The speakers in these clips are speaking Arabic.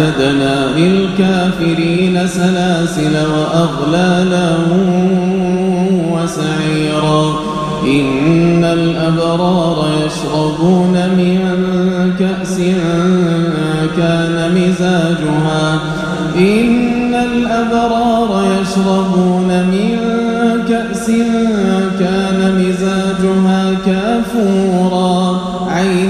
أعتدنا للكافرين سلاسل وأغلالا وسعيرا. إن الأبرار يشربون من كأس كان مزاجها. إن الأبرار يشربون من كأس كان مزاجها كافورا. عينا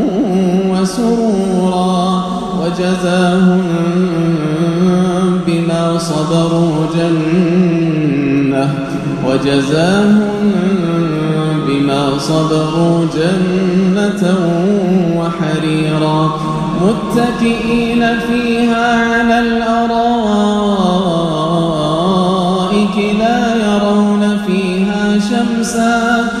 وسرورا وجزاهم بما صبروا جنة وجزاهم بما صبروا جنة وحريرا متكئين فيها على الأرائك لا يرون فيها شمسا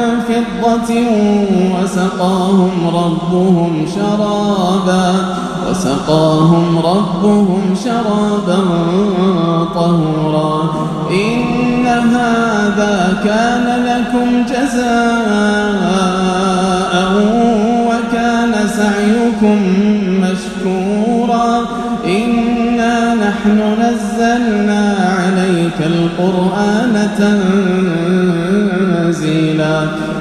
فضة وسقاهم ربهم شرابا وسقاهم ربهم شرابا طهورا. إن هذا كان لكم جزاء وكان سعيكم مشكورا. إنا نحن نزلنا عليك القرآن تنزيلا.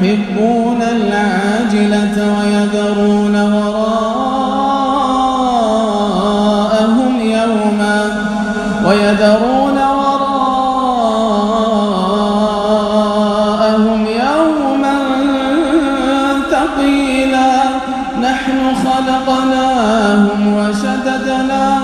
يحبون العاجلة ويذرون وراءهم يوما ويذرون وراءهم يوما ثقيلا. نحن خلقناهم وشددنا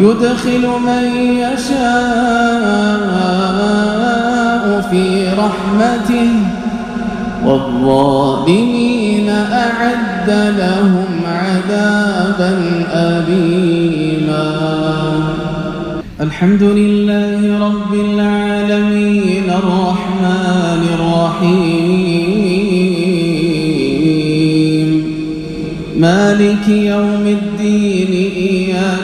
يدخل من يشاء في رحمته والظالمين أعد لهم عذابا أليما. الحمد لله رب العالمين الرحمن الرحيم مالك يوم الدين